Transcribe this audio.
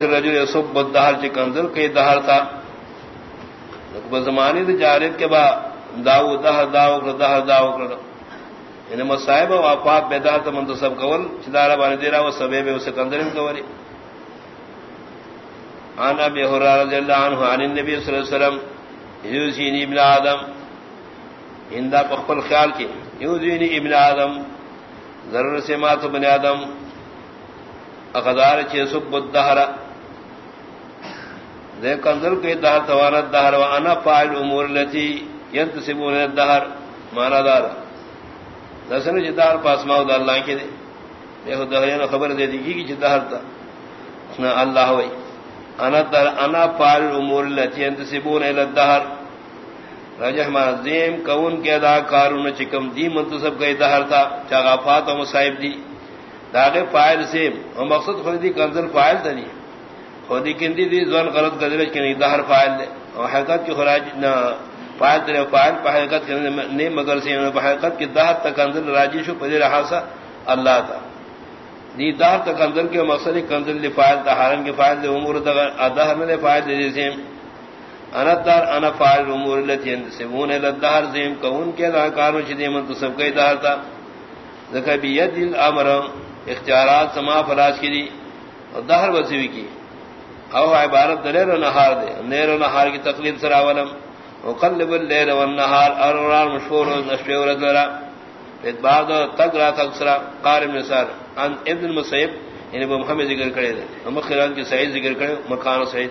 رجل یسب الدہر چی کنزل کئی دہر تھا زمانی دی جارت کے بعد داو دہ داو کر دہ داو کر۔ یعنی مصائب و افات بے دہر تا منتصب کول چدارہ بانی دیرا و سبے بے اسے کنزل ان کولی آنا بے حرار رضی اللہ عنہ عن النبی صلی اللہ علیہ وسلم یوزینی ابن آدم۔ اندہ پخپل خیال کی یوزینی ابن آدم۔ ضرور سے مات بن آدم۔ اقدار چھ سب الدہر دے کنزل کے دہر توانت دہر و انا فائل امور لتی ینتسبون الدہر مانا دار دسن جدار پاس ماؤ دا اللہ کے دے۔ دیکھو دہرینا خبر دے دی کی چھ دہر تا۔ نا اللہ ہوئی۔ انا در انا فائل امور لتی ینتسبون الدہر۔ رجح ما کون کے ادا کارون چکم دی منتصب گئی دہر تھا چاغافات و مصائب دی۔ داغے فائل سیم۔ اور مقصد خودی کنزل فائل تھا نہیں خودی کندی دی زون غلط گزرش کے نہیں دہر فائل دے اور حقیقت کی خراج نہ فائل دے فائل پہ حقیقت کے نہیں مگر سے حقیقت کی دہر تک کنزل راجی شو پدی رہا سا اللہ تھا دی دہر تک کنزل کے مقصد کنزل دی فائل تھا کے فائل دے امور دہر میں فائل دے سیم. انا دار انا فائل امور التي ينسبون الى الدهر زين كون کے دا کارو چھ دیمن تو سب کئی دار تھا ذکر بید الامر، اختیارات سما فلاش کی دی اور دہر وسیوی کی. او عبارت دلیر و نہار دے نیر و نہار کی تقلید سرا ولم وقلب اللیل والنہار اروران مشہور و نشوی ورد لرا. اتبار دا تک را تک سرا قارم نصار ان ابن المسیب یعنی وہ محمد ذکر کرے دے مخیران کی سعید ذکر کرے مکان سعید.